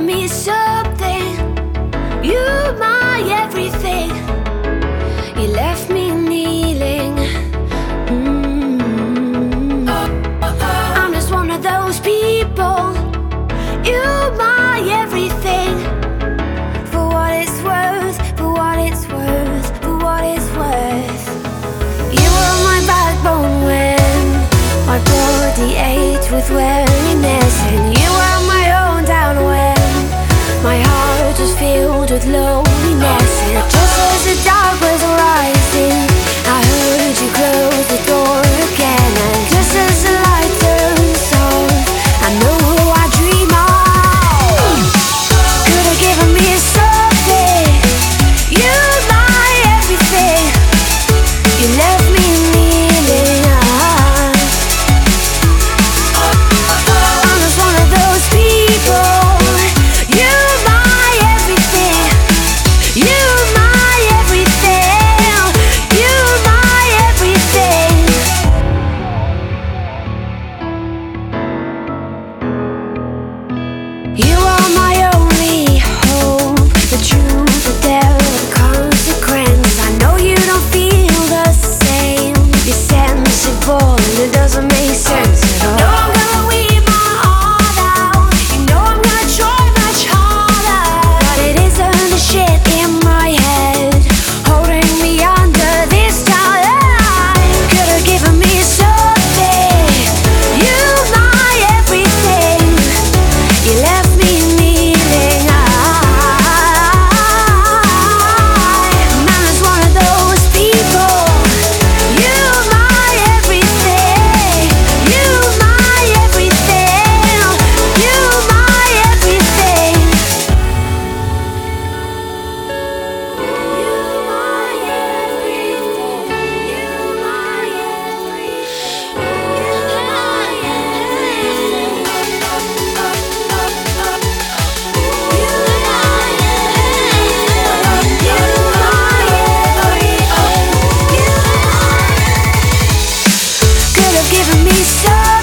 me something. You're my everything. You left me kneeling. Mm. I'm just one of those people. You're my everything. For what it's worth, for what it's worth, for what it's worth. You were my backbone when my body ached with weariness, show